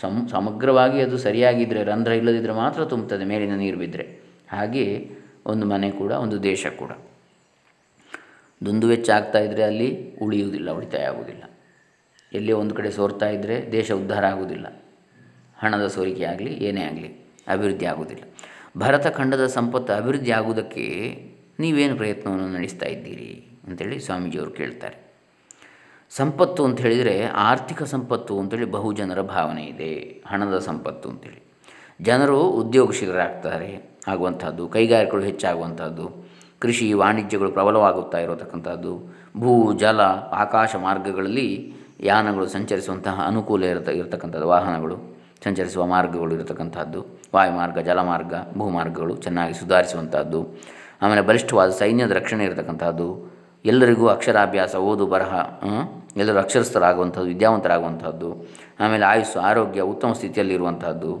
ಸಮ, ಸಮಗ್ರವಾಗಿ ಅದು ಸರಿಯಾಗಿದ್ದರೆ ರಂಧ್ರ ಇಲ್ಲದಿದ್ದರೆ ಮಾತ್ರ ತುಂಬುತ್ತದೆ, ಮೇಲಿನ ನೀರು ಬಿದ್ದರೆ ಹಾಗೆ ಒಂದು ಮನೆ ಕೂಡ, ಒಂದು ದೇಶ ಕೂಡ. ದುಂದು ವೆಚ್ಚ ಆಗ್ತಾ ಇದ್ದರೆ ಅಲ್ಲಿ ಉಳಿಯುವುದಿಲ್ಲ, ಉಳಿತಾಯ ಆಗುವುದಿಲ್ಲ. ಎಲ್ಲಿ ಒಂದು ಕಡೆ ಸೋರ್ತಾ ಇದ್ದರೆ ದೇಶ ಉದ್ಧಾರ ಆಗುವುದಿಲ್ಲ. ಹಣದ ಸೋರಿಕೆ ಆಗಲಿ, ಏನೇ ಆಗಲಿ, ಅಭಿವೃದ್ಧಿ ಆಗುವುದಿಲ್ಲ. ಭರತ ಖಂಡದ ಸಂಪತ್ತು ಅಭಿವೃದ್ಧಿ ಆಗುವುದಕ್ಕೆ ನೀವೇನು ಪ್ರಯತ್ನವನ್ನು ನಡೆಸ್ತಾ ಇದ್ದೀರಿ ಅಂತೇಳಿ ಸ್ವಾಮೀಜಿಯವರು ಕೇಳ್ತಾರೆ. ಸಂಪತ್ತು ಅಂತ ಹೇಳಿದರೆ ಆರ್ಥಿಕ ಸಂಪತ್ತು ಅಂತೇಳಿ ಬಹುಜನರ ಭಾವನೆ ಇದೆ, ಹಣದ ಸಂಪತ್ತು ಅಂತೇಳಿ ಜನರು ಉದ್ಯೋಗಶೀಲರಾಗ್ತಾರೆ ಆಗುವಂಥದ್ದು, ಕೈಗಾರಿಕೆಗಳು ಹೆಚ್ಚಾಗುವಂಥದ್ದು, ಕೃಷಿ, ವಾಣಿಜ್ಯಗಳು ಪ್ರಬಲವಾಗುತ್ತಾ ಇರತಕ್ಕಂಥದ್ದು, ಭೂ, ಜಲ, ಆಕಾಶ ಮಾರ್ಗಗಳಲ್ಲಿ ಯಾನಗಳು ಸಂಚರಿಸುವಂತಹ ಅನುಕೂಲ ಇರತ, ಇರತಕ್ಕಂಥದ್ದು, ವಾಹನಗಳು. ಸಂಚರಿಸುವ ಮಾರ್ಗಗಳು ಇರತಕ್ಕಂಥದ್ದು. ವಾಯುಮಾರ್ಗ, ಜಲಮಾರ್ಗ, ಭೂಮಾರ್ಗಗಳು ಚೆನ್ನಾಗಿ ಸುಧಾರಿಸುವಂಥದ್ದು. ಆಮೇಲೆ ಬಲಿಷ್ಠವಾದ ಸೈನ್ಯದ ರಕ್ಷಣೆ ಇರತಕ್ಕಂಥದ್ದು. ಎಲ್ಲರಿಗೂ ಅಕ್ಷರಾಭ್ಯಾಸ, ಓದು, ಬರಹ ಎಲ್ಲರೂ ಅಕ್ಷರಸ್ಥರಾಗುವಂಥದ್ದು, ವಿದ್ಯಾವಂತರಾಗುವಂಥದ್ದು. ಆಮೇಲೆ ಆಯುಸ್ಸು, ಆರೋಗ್ಯ, ಉತ್ತಮ ಸ್ಥಿತಿಯಲ್ಲಿರುವಂಥದ್ದು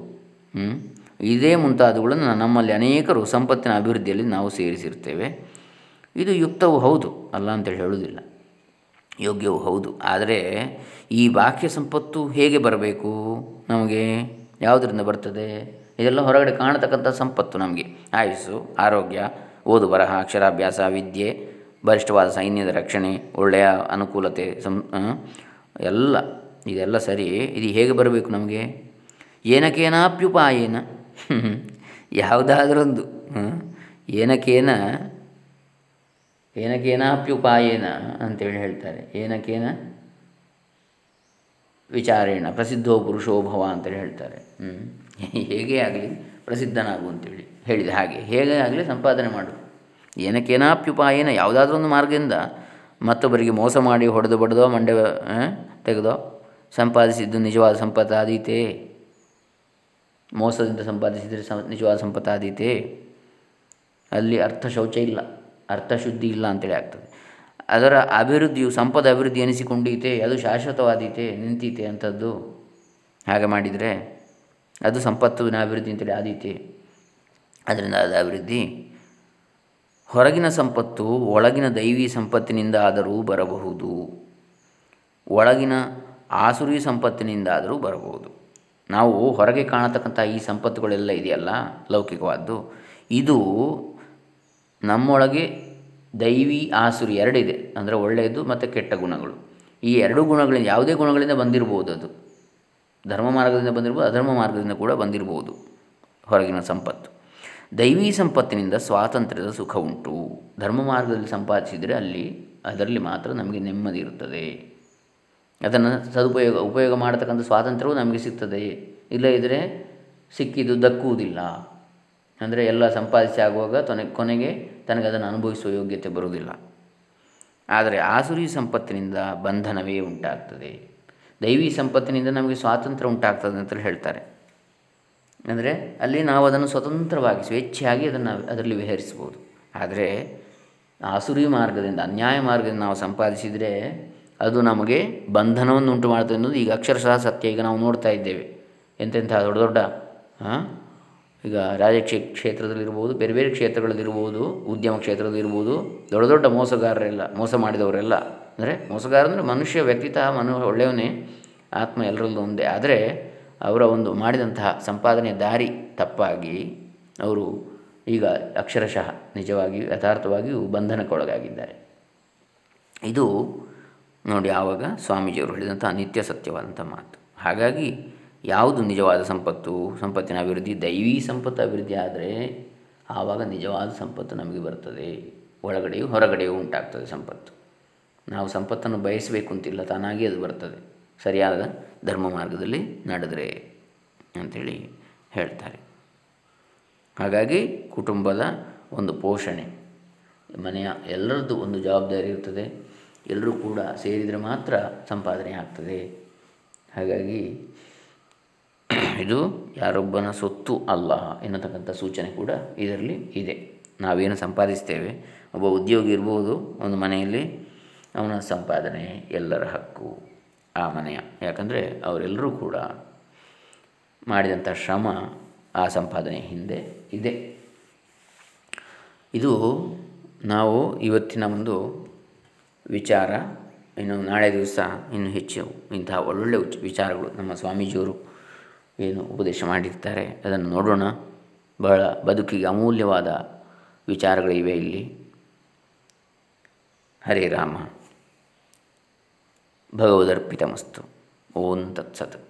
ಇದೇ ಮುಂತಾದವುಗಳನ್ನು ನಮ್ಮಲ್ಲಿ ಅನೇಕರು ಸಂಪತ್ತಿನ ಅಭಿವೃದ್ಧಿಯಲ್ಲಿ ನಾವು ಸೇರಿಸಿರ್ತೇವೆ. ಇದು ಯುಕ್ತವೂ ಹೌದು, ಅಲ್ಲ ಅಂತೇಳಿ ಹೇಳುವುದಿಲ್ಲ. ಯೋಗ್ಯವೂ ಹೌದು. ಆದರೆ ಈ ಬಾಹ್ಯ ಸಂಪತ್ತು ಹೇಗೆ ಬರಬೇಕು? ನಮಗೆ ಯಾವುದರಿಂದ ಬರ್ತದೆ? ಇದೆಲ್ಲ ಹೊರಗಡೆ ಕಾಣತಕ್ಕಂಥ ಸಂಪತ್ತು ನಮಗೆ. ಆಯುಸ್ಸು, ಆರೋಗ್ಯ, ಓದು, ಬರಹ, ಅಕ್ಷರಾಭ್ಯಾಸ, ವಿದ್ಯೆ, ಬಲಿಷ್ಠವಾದ ಸೈನ್ಯದ ರಕ್ಷಣೆ, ಒಳ್ಳೆಯ ಅನುಕೂಲತೆ, ಸಂ ಎಲ್ಲ. ಇದೆಲ್ಲ ಸರಿ. ಇದು ಹೇಗೆ ಬರಬೇಕು ನಮಗೆ? ಏನಕೇನಾಪ್ಯುಪಾಯೇನ? (laughs) ಯಾವುದಾದ್ರೊಂದು ಏನಕೇನ, ಏನಕೇನಾಪ್ಯುಪಾಯೇನ ಅಂತೇಳಿ ಹೇಳ್ತಾರೆ. ಏನಕೇನ? ವಿಚಾರೇಣ ಪ್ರಸಿದ್ಧೋ ಪುರುಷೋ ಭವ ಅಂತೇಳಿ ಹೇಳ್ತಾರೆ. ಹೇಗೆ ಆಗಲಿ ಪ್ರಸಿದ್ಧನಾಗು ಅಂತೇಳಿ ಹೇಳಿದ ಹಾಗೆ. ಹೇಗೆ ಆಗಲಿ ಸಂಪಾದನೆ ಮಾಡು. ಏನಕ್ಕೇನಾಪ್ಯುಪಾಯೇನ ಯಾವುದಾದ್ರೂ ಒಂದು ಮಾರ್ಗದಿಂದ ಮತ್ತೊಬ್ಬರಿಗೆ ಮೋಸ ಮಾಡಿ ಹೊಡೆದು ಬಡ್ದೋ ಮಂಡ್ಯ ತೆಗೆದೋ ಸಂಪಾದಿಸಿದ್ದು ನಿಜವಾದ ಸಂಪತ್ತಾದೀತೆ. ಮೋಸದಿಂದ ಸಂಪಾದಿಸಿದರೆ ಸಂ, ನಿಜವಾದ ಸಂಪತ್ತಾದೀತೆ. ಅಲ್ಲಿ ಅರ್ಥ ಶೌಚ ಇಲ್ಲ. ಅರ್ಥ ಶುದ್ಧಿ ಇಲ್ಲ ಅಂತೇಳಿ ಆಗ್ತದೆ. ಅದರ ಅಭಿವೃದ್ಧಿಯು ಸಂಪದ ಅಭಿವೃದ್ಧಿ ಎನಿಸಿಕೊಂಡೀತೆ, ಅದು ಶಾಶ್ವತವಾದೀತೆ, ನಿಂತೀತೆ ಅಂಥದ್ದು ಹಾಗೆ ಮಾಡಿದರೆ ಅದು ಸಂಪತ್ತಿನ ಅಭಿವೃದ್ಧಿ ಅಂತೇಳಿ ಆದೀತೆ. ಅದರಿಂದ ಅದು ಅಭಿವೃದ್ಧಿ. ಹೊರಗಿನ ಸಂಪತ್ತು ಒಳಗಿನ ದೈವಿ ಸಂಪತ್ತಿನಿಂದ ಆದರೂ ಬರಬಹುದು. ಒಳಗಿನ ಆಸುರಿ ಸಂಪತ್ತಿನಿಂದಾದರೂ ಬರಬಹುದು. ನಾವು ಹೊರಗೆ ಕಾಣತಕ್ಕಂಥ ಈ ಸಂಪತ್ತುಗಳೆಲ್ಲ ಇದೆಯಲ್ಲ, ಲೌಕಿಕವಾದ್ದು. ಇದು ನಮ್ಮೊಳಗೆ ದೈವಿ ಆಸುರಿ ಎರಡಿದೆ. ಅಂದರೆ ಒಳ್ಳೆಯದು ಮತ್ತು ಕೆಟ್ಟ ಗುಣಗಳು. ಈ ಎರಡು ಗುಣಗಳಿಂದ ಯಾವುದೇ ಗುಣಗಳಿಂದ ಬಂದಿರ್ಬೋದು ಅದು. ಧರ್ಮ ಮಾರ್ಗದಿಂದ ಬಂದಿರ್ಬೋದು, ಅಧರ್ಮ ಮಾರ್ಗದಿಂದ ಕೂಡ ಬಂದಿರಬಹುದು ಹೊರಗಿನ ಸಂಪತ್ತು. ದೈವಿ ಸಂಪತ್ತಿನಿಂದ ಸ್ವಾತಂತ್ರ್ಯದ ಸುಖ ಉಂಟು. ಧರ್ಮ ಮಾರ್ಗದಲ್ಲಿ ಸಂಪಾದಿಸಿದರೆ ಅಲ್ಲಿ, ಅದರಲ್ಲಿ ಮಾತ್ರ ನಮಗೆ ನೆಮ್ಮದಿ ಇರುತ್ತದೆ. ಅದನ್ನು ಸದುಪಯೋಗ, ಉಪಯೋಗ ಮಾಡತಕ್ಕಂಥ ಸ್ವಾತಂತ್ರ್ಯವು ನಮಗೆ ಸಿಗ್ತದೆ. ಇಲ್ಲ ಇದ್ದರೆ ಸಿಕ್ಕಿದ್ದು ದಕ್ಕುವುದಿಲ್ಲ. ಅಂದರೆ ಎಲ್ಲ ಸಂಪಾದಿಸಿ ಆಗುವಾಗ ತೊನೆ, ಕೊನೆಗೆ ತನಗೆ ಅದನ್ನು ಅನುಭವಿಸುವ ಯೋಗ್ಯತೆ ಬರುವುದಿಲ್ಲ. ಆದರೆ ಆಸುರಿ ಸಂಪತ್ತಿನಿಂದ ಬಂಧನವೇ ಉಂಟಾಗ್ತದೆ. ದೈವಿ ಸಂಪತ್ತಿನಿಂದ ನಮಗೆ ಸ್ವಾತಂತ್ರ್ಯ ಉಂಟಾಗ್ತದೆ ಅಂತ ಹೇಳ್ತಾರೆ. ಅಂದರೆ ಅಲ್ಲಿ ನಾವು ಅದನ್ನು ಸ್ವತಂತ್ರವಾಗಿ, ಸ್ವೇಚ್ಛೆಯಾಗಿ ಅದನ್ನು ಅದರಲ್ಲಿ ವಿಹರಿಸ್ಬೋದು. ಆದರೆ ಆಸುರಿ ಮಾರ್ಗದಿಂದ, ಅನ್ಯಾಯ ಮಾರ್ಗದಿಂದ ನಾವು ಸಂಪಾದಿಸಿದರೆ ಅದು ನಮಗೆ ಬಂಧನವನ್ನು ಉಂಟು ಮಾಡ್ತದೆ ಅನ್ನೋದು ಈಗ ಅಕ್ಷರಶಃ ಸತ್ಯ. ಈಗ ನಾವು ನೋಡ್ತಾ ಇದ್ದೇವೆ. ಎಂತೆಂಥ ದೊಡ್ಡ ದೊಡ್ಡ ಈಗ ರಾಜಕೀಯ ಕ್ಷೇತ್ರದಲ್ಲಿರ್ಬೋದು, ಬೇರೆ ಬೇರೆ ಕ್ಷೇತ್ರಗಳಲ್ಲಿರ್ಬೋದು, ಉದ್ಯಮ ಕ್ಷೇತ್ರದಲ್ಲಿರ್ಬೋದು, ದೊಡ್ಡ ದೊಡ್ಡ ಮೋಸಗಾರರೆಲ್ಲ, ಮೋಸ ಮಾಡಿದವರೆಲ್ಲ, ಅಂದರೆ ಮೋಸಗಾರ ಅಂದರೆ ಮನುಷ್ಯ ವ್ಯಕ್ತಿತ್ವ ಮನು ಒಳ್ಳೆಯವನೇ, ಆತ್ಮ ಎಲ್ಲರಲ್ಲೂ ಒಂದೇ. ಆದರೆ ಅವರ ಒಂದು ಮಾಡಿದಂತಹ ಸಂಪಾದನೆಯ ದಾರಿ ತಪ್ಪಾಗಿ ಅವರು ಈಗ ಅಕ್ಷರಶಃ ನಿಜವಾಗಿಯೂ, ಯಥಾರ್ಥವಾಗಿಯೂ ಬಂಧನಕ್ಕೊಳಗಾಗಿದ್ದಾರೆ. ಇದು ನೋಡಿ ಆವಾಗ ಸ್ವಾಮೀಜಿಯವರು ಹೇಳಿದಂಥ ನಿತ್ಯ ಸತ್ಯವಾದಂಥ ಮಾತು. ಹಾಗಾಗಿ ಯಾವುದು ನಿಜವಾದ ಸಂಪತ್ತು? ಸಂಪತ್ತಿನ ಅಭಿವೃದ್ಧಿ, ದೈವಿ ಸಂಪತ್ತು ಅಭಿವೃದ್ಧಿ ಆದರೆ ಆವಾಗ ನಿಜವಾದ ಸಂಪತ್ತು ನಮಗೆ ಬರ್ತದೆ. ಒಳಗಡೆಯೂ ಹೊರಗಡೆಯೂ ಉಂಟಾಗ್ತದೆ ಸಂಪತ್ತು. ನಾವು ಸಂಪತ್ತನ್ನು ಬಯಸಬೇಕು ಅಂತಿಲ್ಲ, ತಾನಾಗಿ ಅದು ಬರ್ತದೆ. ಸರಿಯಾದ ಧರ್ಮ ಮಾರ್ಗದಲ್ಲಿ ನಡೆದರೆ ಅಂಥೇಳಿ ಹೇಳ್ತಾರೆ. ಹಾಗಾಗಿ ಕುಟುಂಬದ ಒಂದು ಪೋಷಣೆ, ಮನೆಯ ಎಲ್ಲರದ್ದು ಒಂದು ಜವಾಬ್ದಾರಿ ಇರ್ತದೆ. ಎಲ್ಲರೂ ಕೂಡ ಸೇರಿದರೆ ಮಾತ್ರ ಸಂಪಾದನೆ ಆಗ್ತದೆ. ಹಾಗಾಗಿ (clears throat) ಇದು ಯಾರೊಬ್ಬನ ಸೊತ್ತು ಅಲ್ಲ ಎನ್ನತಕ್ಕಂಥ ಸೂಚನೆ ಕೂಡ ಇದರಲ್ಲಿ ಇದೆ. ನಾವೇನು ಸಂಪಾದಿಸ್ತೇವೆ? ಒಬ್ಬ ಉದ್ಯೋಗಿ ಇರ್ಬೋದು, ಒಂದು ಮನೆಯಲ್ಲಿ ಅವನ ಸಂಪಾದನೆ ಎಲ್ಲರ ಹಕ್ಕು ಆ ಮನೆಯ. ಯಾಕಂದರೆ ಅವರೆಲ್ಲರೂ ಕೂಡ ಮಾಡಿದಂಥ ಶ್ರಮ ಆ ಸಂಪಾದನೆ ಹಿಂದೆ ಇದೆ. ಇದು ನಾವು ಇವತ್ತಿನ ಒಂದು ವಿಚಾರ, ಇನ್ನು ನಾಳೆ ದಿವಸ ಇನ್ನು ಹೆಚ್ಚು ಇಂತಹ ಒಳ್ಳೊಳ್ಳೆ ವಿಚಾರಗಳು ನಮ್ಮ ಸ್ವಾಮೀಜಿಯವರು ಏನು ಉಪದೇಶ ಮಾಡಿರ್ತಾರೆ. ಅದನ್ನು ನೋಡೋಣ. ಬಹಳ ಬದುಕಿಗೆ ಅಮೂಲ್ಯವಾದ ವಿಚಾರಗಳಿವೆ ಇಲ್ಲಿ. ಹರೇ ರಾಮ. ಭಗವದರ್ಪಿತಮಸ್ತು. ಓಂ ತತ್ಸತ್.